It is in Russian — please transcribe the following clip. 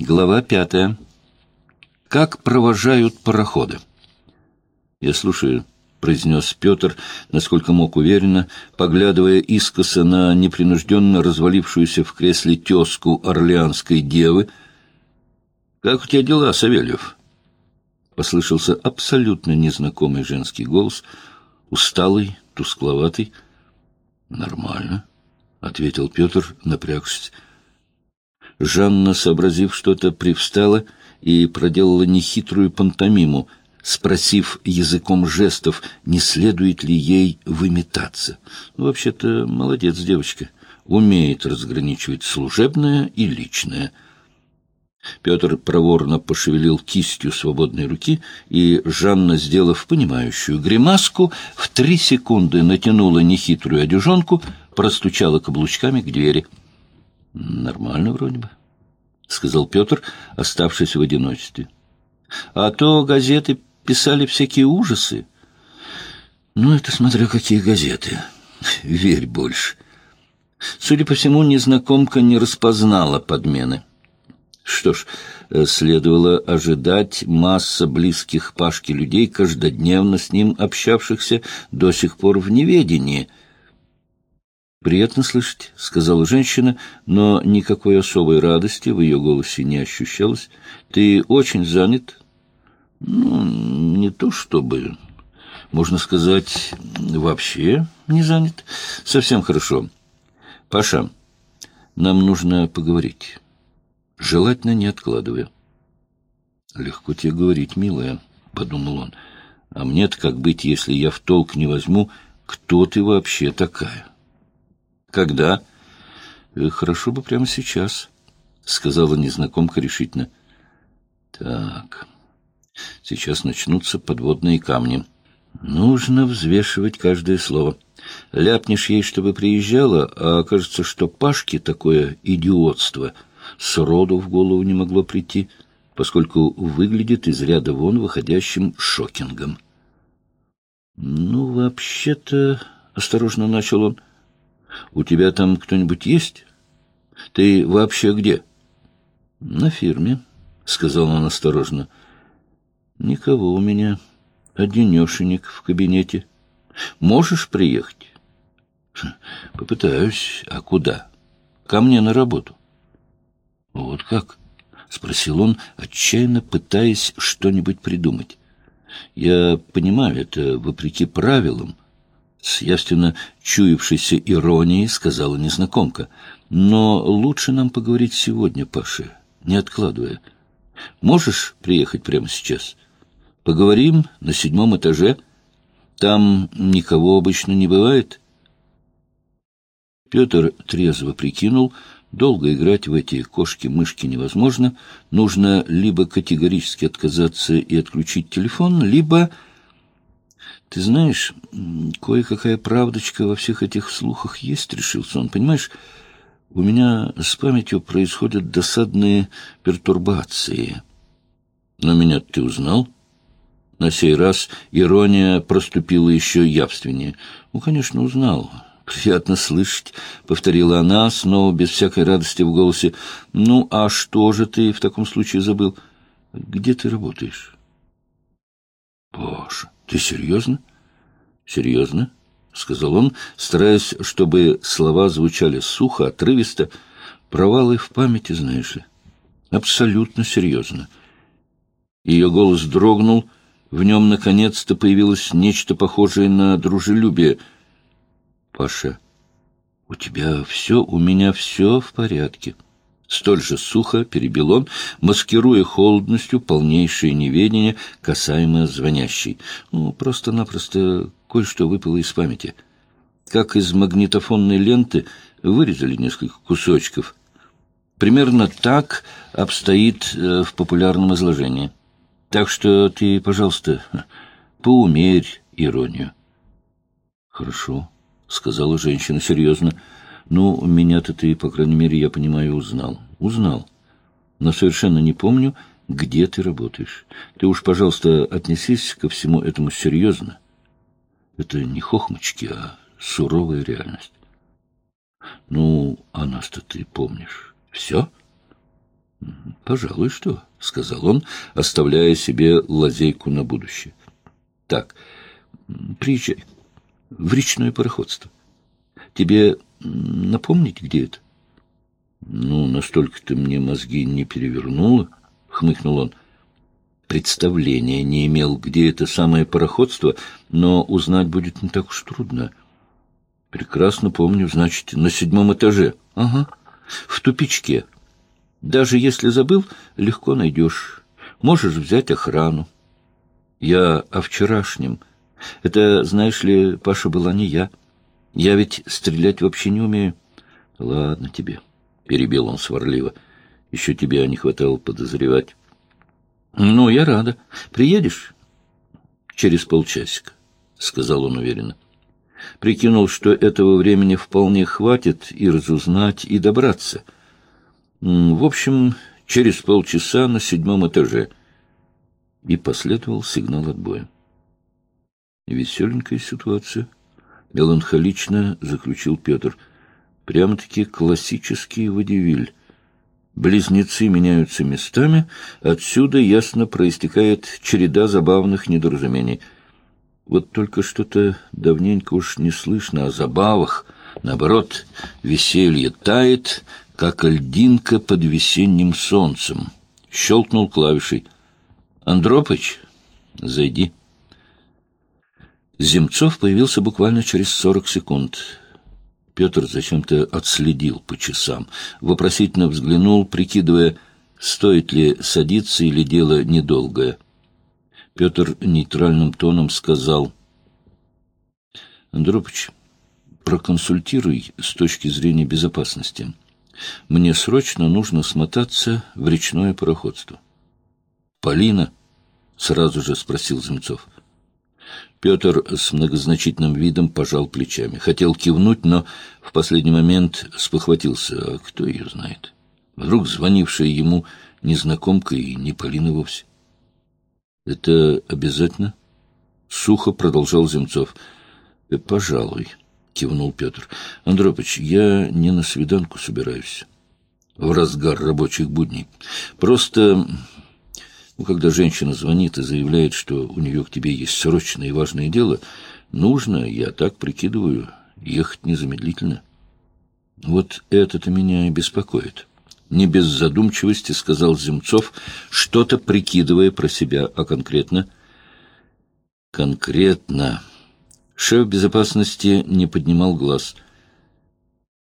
Глава пятая. Как провожают пароходы? Я слушаю, произнес Петр, насколько мог уверенно, поглядывая искоса на непринужденно развалившуюся в кресле тезку орлеанской девы. Как у тебя дела, Савельев? Послышался абсолютно незнакомый женский голос, усталый, тускловатый. Нормально, ответил Петр, напрягшись. Жанна, сообразив что-то, привстала и проделала нехитрую пантомиму, спросив языком жестов, не следует ли ей выметаться. Ну, вообще-то, молодец девочка, умеет разграничивать служебное и личное. Петр проворно пошевелил кистью свободной руки, и Жанна, сделав понимающую гримаску, в три секунды натянула нехитрую одежонку, простучала каблучками к двери — Нормально вроде бы, — сказал Петр, оставшись в одиночестве. А то газеты писали всякие ужасы. Ну, это смотря какие газеты. Верь больше. Судя по всему, незнакомка не распознала подмены. Что ж, следовало ожидать масса близких Пашке людей, каждодневно с ним общавшихся до сих пор в неведении — «Приятно слышать», — сказала женщина, но никакой особой радости в ее голосе не ощущалось. «Ты очень занят?» «Ну, не то чтобы...» «Можно сказать, вообще не занят. Совсем хорошо. Паша, нам нужно поговорить. Желательно не откладывая». «Легко тебе говорить, милая», — подумал он. «А мне-то как быть, если я в толк не возьму, кто ты вообще такая?» «Когда?» «Э, «Хорошо бы прямо сейчас», — сказала незнакомка решительно. «Так, сейчас начнутся подводные камни. Нужно взвешивать каждое слово. Ляпнешь ей, чтобы приезжала, а окажется, что Пашке такое идиотство сроду в голову не могло прийти, поскольку выглядит из ряда вон выходящим шокингом». «Ну, вообще-то...» — осторожно начал он — у тебя там кто-нибудь есть? Ты вообще где? На фирме, сказал он осторожно. Никого у меня. Одинешенек в кабинете. Можешь приехать? Попытаюсь. А куда? Ко мне на работу. Вот как? Спросил он, отчаянно пытаясь что-нибудь придумать. Я понимаю, это вопреки правилам, с явственно чуявшейся иронией сказала незнакомка. «Но лучше нам поговорить сегодня, Паша, не откладывая. Можешь приехать прямо сейчас? Поговорим на седьмом этаже. Там никого обычно не бывает». Петр трезво прикинул, долго играть в эти кошки-мышки невозможно. Нужно либо категорически отказаться и отключить телефон, либо... Ты знаешь, кое-какая правдочка во всех этих слухах есть, решился он. Понимаешь, у меня с памятью происходят досадные пертурбации. Но меня ты узнал? На сей раз ирония проступила еще явственнее. Ну, конечно, узнал. «Приятно слышать», — повторила она, снова без всякой радости в голосе. «Ну, а что же ты в таком случае забыл? Где ты работаешь?» «Боже, ты серьезно? Серьезно? сказал он, стараясь, чтобы слова звучали сухо, отрывисто. Провалы в памяти, знаешь ли. Абсолютно серьезно. Ее голос дрогнул, в нем наконец-то появилось нечто похожее на дружелюбие. Паша, у тебя все, у меня все в порядке. Столь же сухо перебил он, маскируя холодностью полнейшее неведение, касаемо звонящей. Ну, просто-напросто кое-что выпало из памяти. Как из магнитофонной ленты вырезали несколько кусочков. Примерно так обстоит э, в популярном изложении. Так что ты, пожалуйста, поумерь иронию. — Хорошо, — сказала женщина серьезно. — Ну, меня-то ты, по крайней мере, я понимаю, узнал. Узнал. Но совершенно не помню, где ты работаешь. Ты уж, пожалуйста, отнесись ко всему этому серьезно. Это не хохмочки, а суровая реальность. Ну, а нас-то ты помнишь. Все? Пожалуй, что, — сказал он, оставляя себе лазейку на будущее. Так, приезжай в речное пароходство. Тебе напомнить, где это? Ну, настолько ты мне мозги не перевернула, — хмыкнул он. Представления не имел, где это самое пароходство, но узнать будет не так уж трудно. Прекрасно помню, значит, на седьмом этаже. Ага, в тупичке. Даже если забыл, легко найдешь. Можешь взять охрану. Я о вчерашнем. Это, знаешь ли, Паша, была не я. Я ведь стрелять вообще не умею. Ладно тебе, — перебил он сварливо. Еще тебя не хватало подозревать. Ну, я рада. Приедешь? Через полчасика, — сказал он уверенно. Прикинул, что этого времени вполне хватит и разузнать, и добраться — в общем, через полчаса на седьмом этаже. И последовал сигнал отбоя. Веселенькая ситуация. Меланхолично заключил Петр. Прямо-таки классический водевиль. Близнецы меняются местами, отсюда ясно проистекает череда забавных недоразумений. Вот только что-то давненько уж не слышно о забавах. Наоборот, веселье тает, как льдинка под весенним солнцем. Щелкнул клавишей. «Андропыч, зайди». Земцов появился буквально через сорок секунд. Петр зачем-то отследил по часам, вопросительно взглянул, прикидывая, стоит ли садиться или дело недолгое. Петр нейтральным тоном сказал, «Андропыч, проконсультируй с точки зрения безопасности». Мне срочно нужно смотаться в речное пароходство. «Полина?» — сразу же спросил Земцов. Петр с многозначительным видом пожал плечами. Хотел кивнуть, но в последний момент спохватился. А кто ее знает? Вдруг звонившая ему незнакомка и не Полина вовсе. «Это обязательно?» — сухо продолжал Земцов. «Пожалуй». — кивнул Петр. — Андропыч, я не на свиданку собираюсь. В разгар рабочих будней. Просто, ну, когда женщина звонит и заявляет, что у нее к тебе есть срочное и важное дело, нужно, я так прикидываю, ехать незамедлительно. Вот это-то меня и беспокоит. Не без задумчивости сказал Земцов, что-то прикидывая про себя, а конкретно... Конкретно... Шеф безопасности не поднимал глаз.